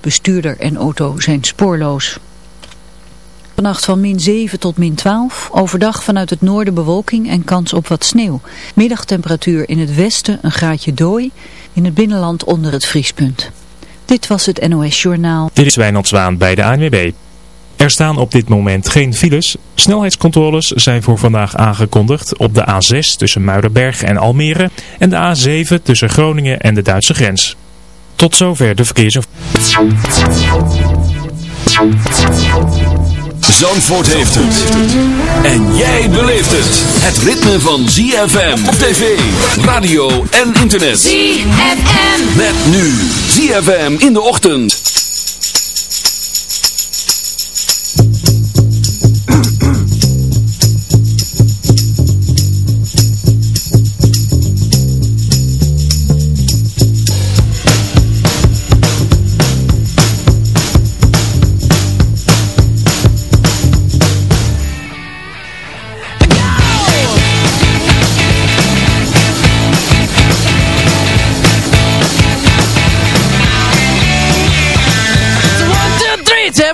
Bestuurder en auto zijn spoorloos. Vannacht van min 7 tot min 12. Overdag vanuit het noorden bewolking en kans op wat sneeuw. Middagtemperatuur in het westen een graadje dooi. In het binnenland onder het vriespunt. Dit was het NOS Journaal. Dit is Wijnand Zwaan bij de ANWB. Er staan op dit moment geen files. Snelheidscontroles zijn voor vandaag aangekondigd op de A6 tussen Muidenberg en Almere. En de A7 tussen Groningen en de Duitse grens. Tot zover de verkeers... Zandvoort heeft het. En jij beleeft het. Het ritme van ZFM op tv, radio en internet. ZFM. Met nu ZFM in de ochtend.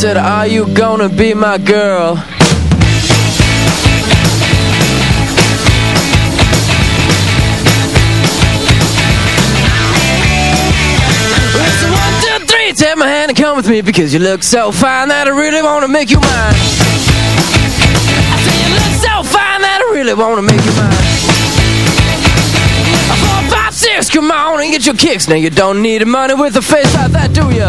Said, are you gonna be my girl? Listen, one, two, three, take my hand and come with me because you look so fine that I really wanna make you mine. I said, you look so fine that I really wanna make you mine. Four, five, six, come on and get your kicks. Now you don't need money with a face like that, do ya?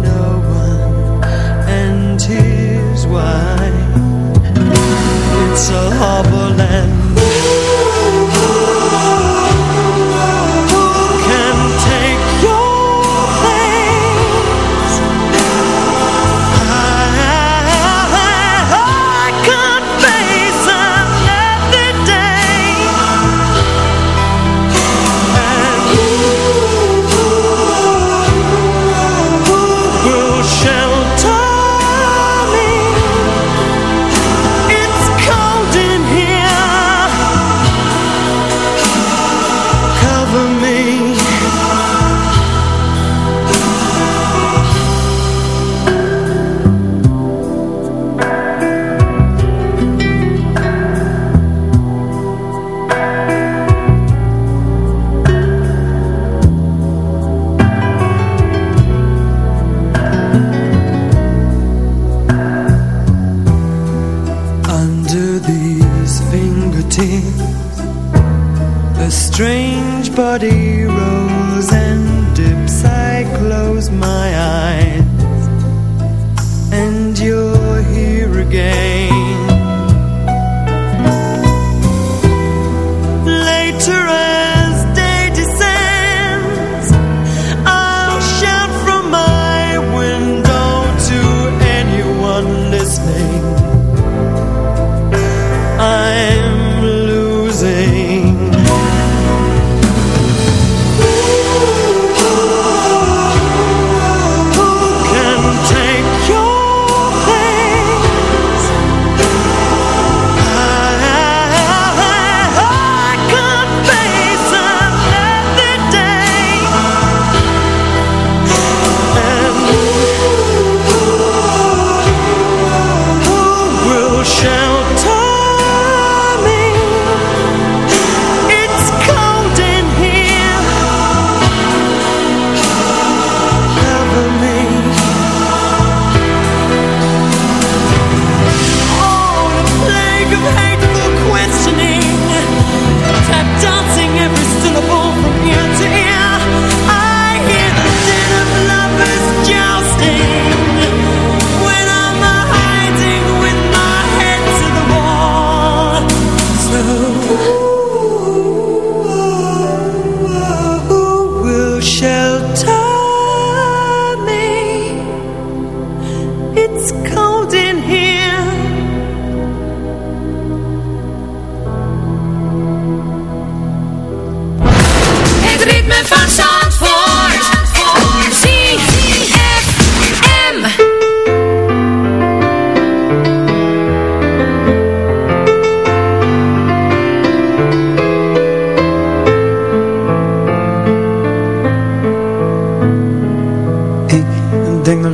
It's a harbor land.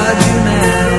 God do.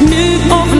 nu of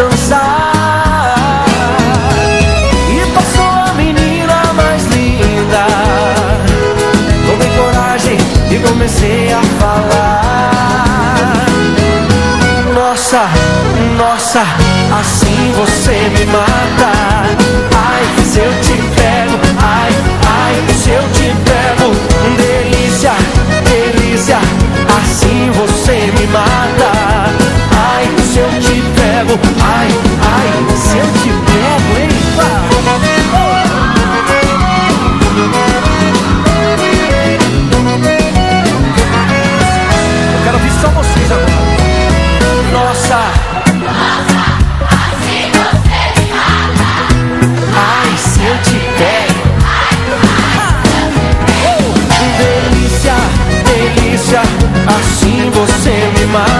dançar E passou a menina mais linda. Tomei coragem e comecei a falar. Nossa, nossa, assim você me mata Ai, ai, se eu te pego, hein? Eu quero ver só vocês agora. Nossa. Nossa, assim você me mata. Ai, se eu te pego. Ai, ai, se eu te. Delícia, delícia, assim você me mata.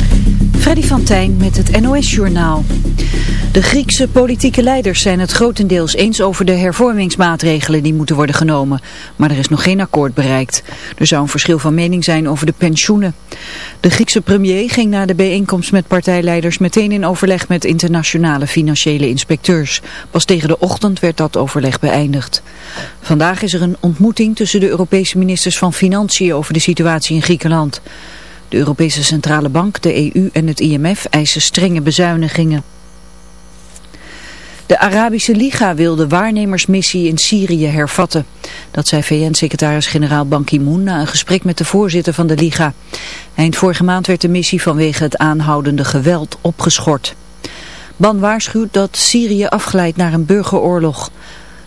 Freddy van Tijn met het NOS-journaal. De Griekse politieke leiders zijn het grotendeels eens over de hervormingsmaatregelen die moeten worden genomen. Maar er is nog geen akkoord bereikt. Er zou een verschil van mening zijn over de pensioenen. De Griekse premier ging na de bijeenkomst met partijleiders meteen in overleg met internationale financiële inspecteurs. Pas tegen de ochtend werd dat overleg beëindigd. Vandaag is er een ontmoeting tussen de Europese ministers van Financiën over de situatie in Griekenland. De Europese Centrale Bank, de EU en het IMF eisen strenge bezuinigingen. De Arabische Liga wil de waarnemersmissie in Syrië hervatten. Dat zei VN-secretaris-generaal Ban Ki-moon na een gesprek met de voorzitter van de Liga. Eind vorige maand werd de missie vanwege het aanhoudende geweld opgeschort. Ban waarschuwt dat Syrië afglijdt naar een burgeroorlog.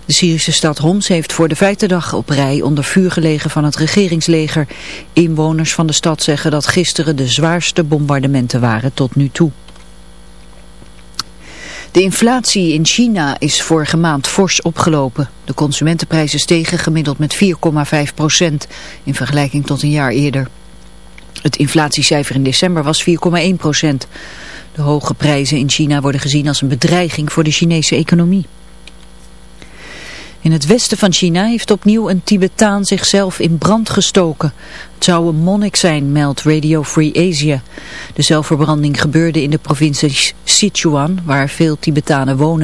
De Syrische stad Homs heeft voor de vijfde dag op rij onder vuur gelegen van het regeringsleger. Inwoners van de stad zeggen dat gisteren de zwaarste bombardementen waren tot nu toe. De inflatie in China is vorige maand fors opgelopen. De consumentenprijzen stegen gemiddeld met 4,5 procent in vergelijking tot een jaar eerder. Het inflatiecijfer in december was 4,1 procent. De hoge prijzen in China worden gezien als een bedreiging voor de Chinese economie. In het westen van China heeft opnieuw een Tibetaan zichzelf in brand gestoken. Het zou een monnik zijn, meldt Radio Free Asia. De zelfverbranding gebeurde in de provincie Sichuan, waar veel Tibetanen wonen.